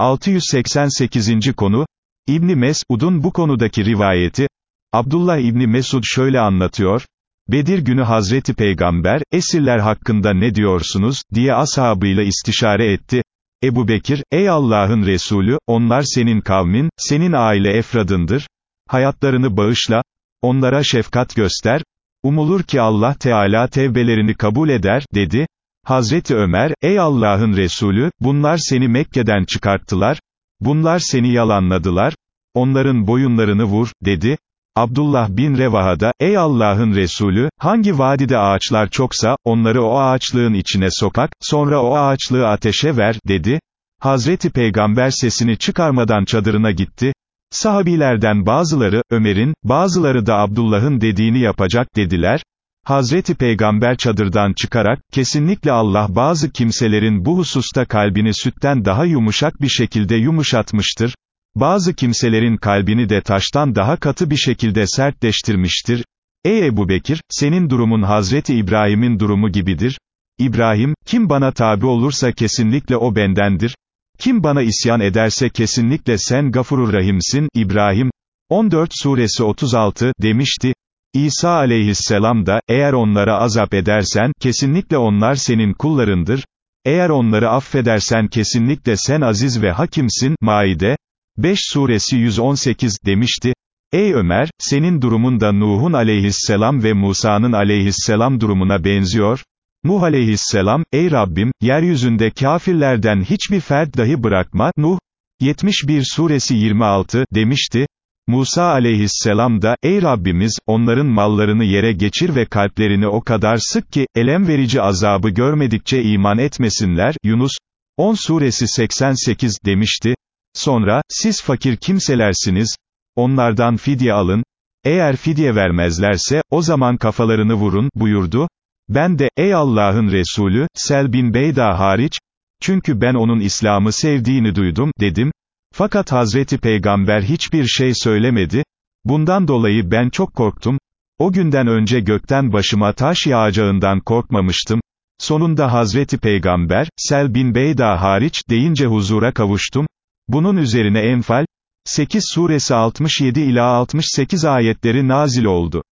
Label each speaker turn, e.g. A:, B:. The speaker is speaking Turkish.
A: 688. konu, İbni Mesud'un bu konudaki rivayeti, Abdullah İbni Mesud şöyle anlatıyor, Bedir günü Hazreti Peygamber, esirler hakkında ne diyorsunuz, diye ashabıyla istişare etti, Ebu Bekir, ey Allah'ın Resulü, onlar senin kavmin, senin aile efradındır, hayatlarını bağışla, onlara şefkat göster, umulur ki Allah Teala tevbelerini kabul eder, dedi, Hazreti Ömer, ey Allah'ın Resulü, bunlar seni Mekke'den çıkarttılar, bunlar seni yalanladılar, onların boyunlarını vur, dedi. Abdullah bin Revaha'da, ey Allah'ın Resulü, hangi vadide ağaçlar çoksa, onları o ağaçlığın içine sokak, sonra o ağaçlığı ateşe ver, dedi. Hazreti Peygamber sesini çıkarmadan çadırına gitti. Sahabilerden bazıları, Ömer'in, bazıları da Abdullah'ın dediğini yapacak dediler. Hazreti Peygamber çadırdan çıkarak, kesinlikle Allah bazı kimselerin bu hususta kalbini sütten daha yumuşak bir şekilde yumuşatmıştır, bazı kimselerin kalbini de taştan daha katı bir şekilde sertleştirmiştir. Ey Ebu Bekir, senin durumun Hazreti İbrahim'in durumu gibidir. İbrahim, kim bana tabi olursa kesinlikle o bendendir. Kim bana isyan ederse kesinlikle sen gafurur rahimsin, İbrahim, 14 suresi 36, demişti. İsa aleyhisselam da, eğer onlara azap edersen, kesinlikle onlar senin kullarındır. Eğer onları affedersen kesinlikle sen aziz ve hakimsin, Maide, 5 suresi 118, demişti. Ey Ömer, senin durumun da Nuh'un aleyhisselam ve Musa'nın aleyhisselam durumuna benziyor. Nuh aleyhisselam, ey Rabbim, yeryüzünde kafirlerden hiçbir fert dahi bırakma, Nuh, 71 suresi 26, demişti. Musa aleyhisselam da, ey Rabbimiz, onların mallarını yere geçir ve kalplerini o kadar sık ki, elem verici azabı görmedikçe iman etmesinler, Yunus, 10 suresi 88, demişti. Sonra, siz fakir kimselersiniz, onlardan fidye alın, eğer fidye vermezlerse, o zaman kafalarını vurun, buyurdu. Ben de, ey Allah'ın Resulü, Sel bin Beyda hariç, çünkü ben onun İslam'ı sevdiğini duydum, dedim. Fakat Hazreti Peygamber hiçbir şey söylemedi. Bundan dolayı ben çok korktum. O günden önce gökten başıma taş yağacağından korkmamıştım. Sonunda Hazreti Peygamber, Sel bin Beyda hariç, deyince huzura kavuştum. Bunun üzerine Enfal, 8 suresi 67 ila 68 ayetleri nazil oldu.